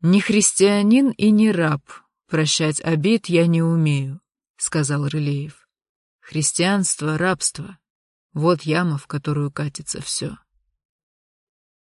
«Не христианин и не раб. Прощать обид я не умею», — сказал Рылеев. «Христианство — рабство. Вот яма, в которую катится все».